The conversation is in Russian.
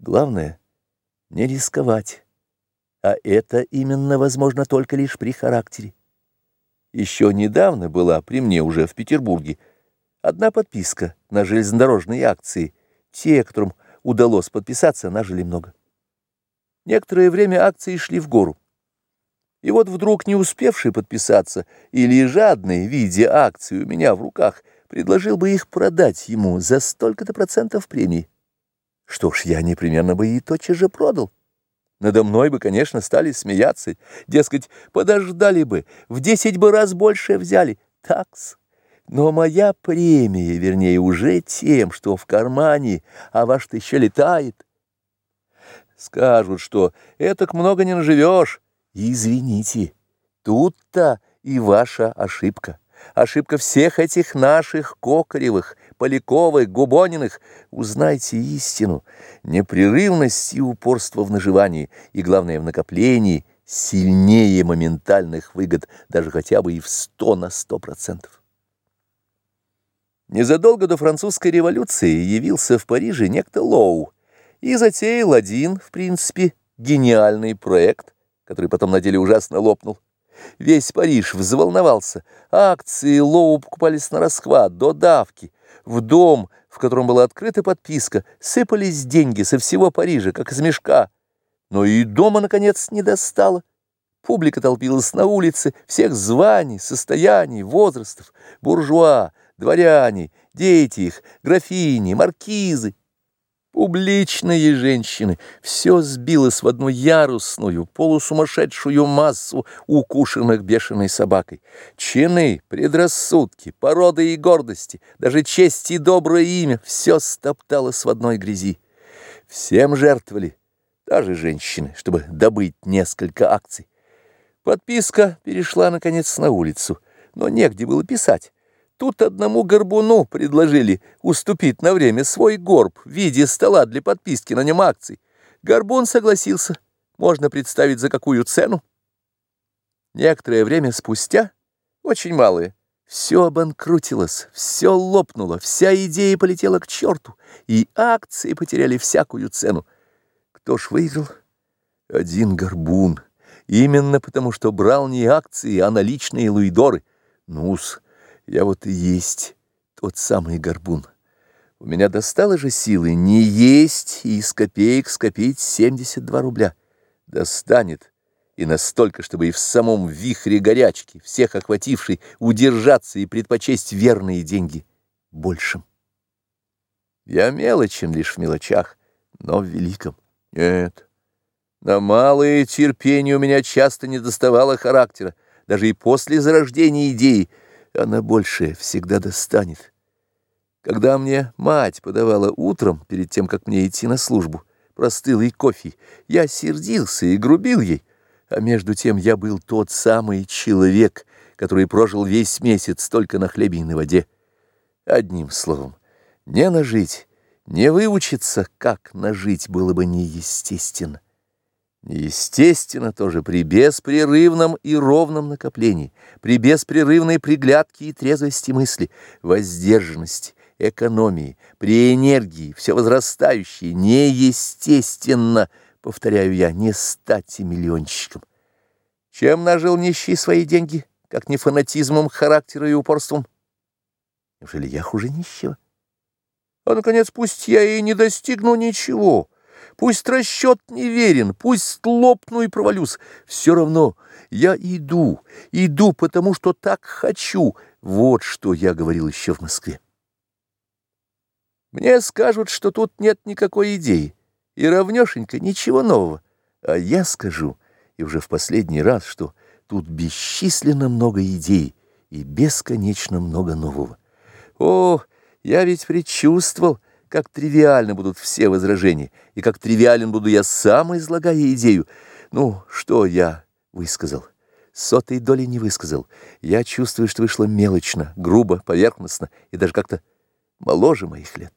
Главное — не рисковать. А это именно возможно только лишь при характере. Еще недавно была при мне уже в Петербурге одна подписка на железнодорожные акции. Те, которым удалось подписаться, нажили много. Некоторое время акции шли в гору. И вот вдруг не успевший подписаться или жадный, видя акции у меня в руках, предложил бы их продать ему за столько-то процентов премии. Что ж, я непременно бы и тотчас же продал. Надо мной бы, конечно, стали смеяться, дескать, подождали бы, в десять бы раз больше взяли. Такс. Но моя премия, вернее, уже тем, что в кармане, а ваш-то еще летает. Скажут, что этак много не наживешь. Извините, тут-то и ваша ошибка. Ошибка всех этих наших Кокаревых, Поляковых, Губониных. Узнайте истину. Непрерывность и упорство в наживании, и, главное, в накоплении, сильнее моментальных выгод, даже хотя бы и в сто на сто процентов. Незадолго до французской революции явился в Париже некто Лоу и затеял один, в принципе, гениальный проект, который потом на деле ужасно лопнул. Весь Париж взволновался. Акции Лоу покупались на расхват, до давки. В дом, в котором была открыта подписка, сыпались деньги со всего Парижа, как из мешка. Но и дома, наконец, не достало. Публика толпилась на улице всех званий, состояний, возрастов, буржуа, дворяне, дети их, графини, маркизы. Публичные женщины, все сбилось в одну ярусную, полусумасшедшую массу, укушенных бешеной собакой. Чины, предрассудки, породы и гордости, даже честь и доброе имя — все стопталось в одной грязи. Всем жертвовали, даже женщины, чтобы добыть несколько акций. Подписка перешла, наконец, на улицу, но негде было писать. Тут одному горбуну предложили уступить на время свой горб в виде стола для подписки на нем акций. Горбун согласился. Можно представить, за какую цену. Некоторое время спустя, очень малое, все обанкрутилось, все лопнуло, вся идея полетела к черту, и акции потеряли всякую цену. Кто ж выиграл? Один горбун. Именно потому, что брал не акции, а наличные луидоры. Ну-с, я вот и есть тот самый горбун. У меня достало же силы не есть и из копеек скопить 72 рубля. Достанет и настолько, чтобы и в самом вихре горячки, всех охватившей, удержаться и предпочесть верные деньги большим. Я мелочен лишь в мелочах, но в великом. Нет, на малое терпение у меня часто не доставало характера, даже и после зарождения идеи — она больше всегда достанет. Когда мне мать подавала утром, перед тем, как мне идти на службу, простылый кофе, я сердился и грубил ей, а между тем я был тот самый человек, который прожил весь месяц только на хлебе и на воде. Одним словом, не нажить, не выучиться, как нажить было бы неестественно. Естественно, тоже при беспрерывном и ровном накоплении, при беспрерывной приглядке и трезвости мысли, воздержанности, экономии, при энергии, все возрастающее, неестественно, повторяю я, не стать миллионщиком. Чем нажил нищий свои деньги, как не фанатизмом характера и упорством? Неужели я хуже нищего? А, наконец, пусть я и не достигну ничего, — Пусть расчет неверен, пусть лопну и провалюсь. Все равно я иду, иду, потому что так хочу. Вот что я говорил еще в Москве. Мне скажут, что тут нет никакой идеи, и равнешенько ничего нового. А я скажу, и уже в последний раз, что тут бесчисленно много идей и бесконечно много нового. О, я ведь предчувствовал, как тривиально будут все возражения, и как тривиален буду я сам, излагая идею. Ну, что я высказал? Сотой доли не высказал. Я чувствую, что вышло мелочно, грубо, поверхностно и даже как-то моложе моих лет.